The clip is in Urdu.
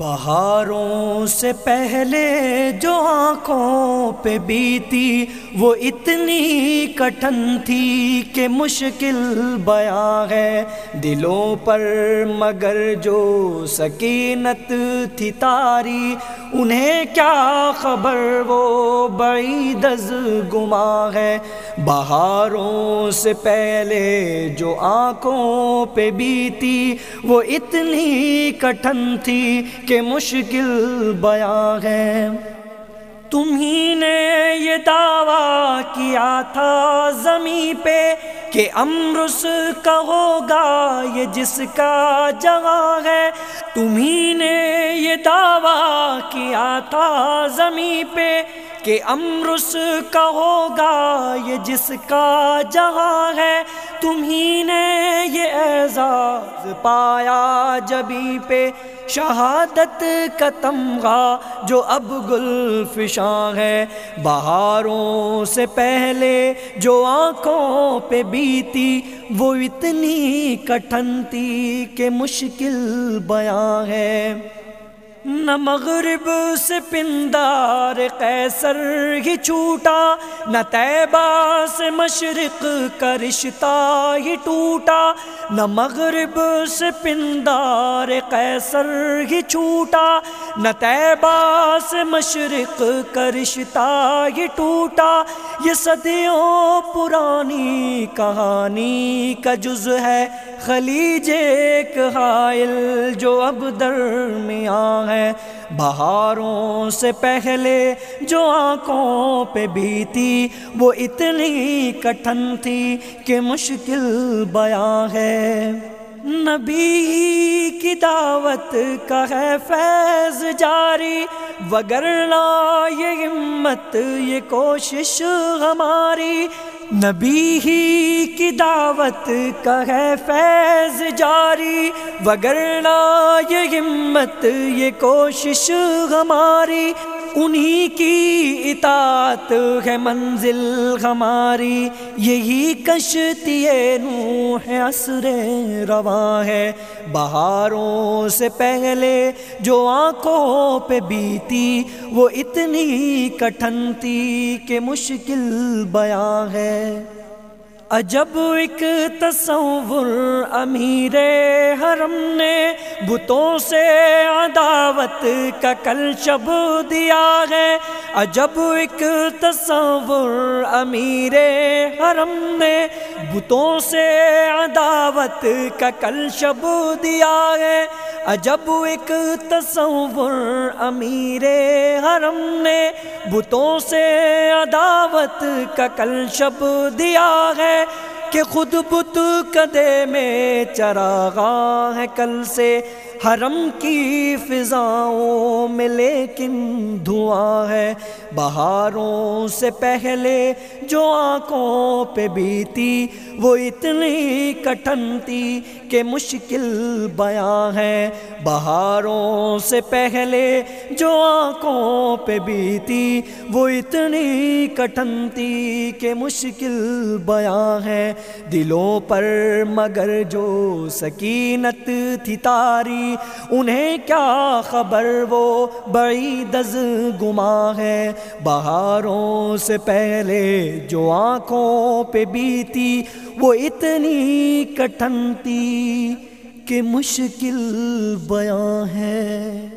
بہاروں سے پہلے جو آنکھوں پہ بیتی، وہ اتنی کٹھن تھی کہ مشکل بیاں ہے۔ دلوں پر مگر جو سکینت تھی تاری انہیں کیا خبر؟ وہ بڑی دز گما ہے۔ بہاروں سے پہلے جو آنکھوں پہ بیتی، وہ اتنی کٹن تھی کہ مشکل بیاں ہے۔ تمہیں نے یہ دعویٰ کیا تھا زمین پہ۔ کہ امرس کا ہوگا یہ جس کا جگہ ہے۔ تمہیں نے یہ دعویٰ کیا تھا زمین پہ کہ امرس کا ہوگا یہ جس کا جہاں ہے۔ تمہیں نے یہ اعزاز پایا جبھی پہ۔ شہادت کا تمغہ جو اب گل فشاں ہے، بہاروں سے پہلے جو آنکھوں پہ بیتی، وہ اتنی کٹھن تھی کہ مشکل بیاں ہے نہ مغرب سے پندار قیصر ہی چھوٹا، نہ طیبہ سے مشرق کا رشتہ ہی ٹوٹا۔ نہ مغرب سے پندار قیصر ہی چھوٹا، نہ طیبہ سے مشرق کا رشتہ ہی ٹوٹا۔ یہ صدیوں پرانی کہانی کا جز ہے خلیج ایک حائل جو اب درمیان ہے۔ بہاروں سے پہلے جو آنکھوں پہ بیتی، وہ اتنی کٹھن تھی کہ مشکل بیاں ہے۔ نبی کی دعوت کا ہے فیض جاری وگرنا یہ ہمت، یہ کوشش ہماری۔ نبی ہی دعوت کا ہے فیض جاری وگرنا یہ ہمت، یہ کوشش ہماری، انہی کی اطاعت ہے منزل ہماری۔ یہی کشتی نوح عصر رواں ہے۔ بہاروں سے پہلے جو آنکھوں پہ بیتی، وہ اتنی کٹھن تھی کہ مشکل بیاں ہے۔ عجب ایک تصور امیر حرم نے بتوں سے عداوت کا کل شب دیا ہے۔ عجب ایک تصور امیر حرم نے بتوں سے عداوت کا کل شب دیا ہے۔ عجب ایک تصور امیر حرم نے بتوں سے عداوت کا کل شب دیا ہے کہ خود بت کدے میں چراغاں ہے کل سے حرم کی فضاؤں میں لیکن دھواں ہے۔ بہاروں سے پہلے جو آنکھوں پہ بیتی، وہ اتنی کٹھن تھی کہ مشکل بیاں ہے بہاروں سے پہلے جو آنکھوں پہ بیتی، وہ اتنی کٹھن تھی کہ مشکل بیاں ہے دلوں پر مگر جو سکینت تھی تاری انہیں کیا خبر؟ وہ بڑی دز گما ہے۔ بہاروں سے پہلے جو آنکھوں پہ بیتی، وہ اتنی کٹھن تھی کہ مشکل بیاں ہے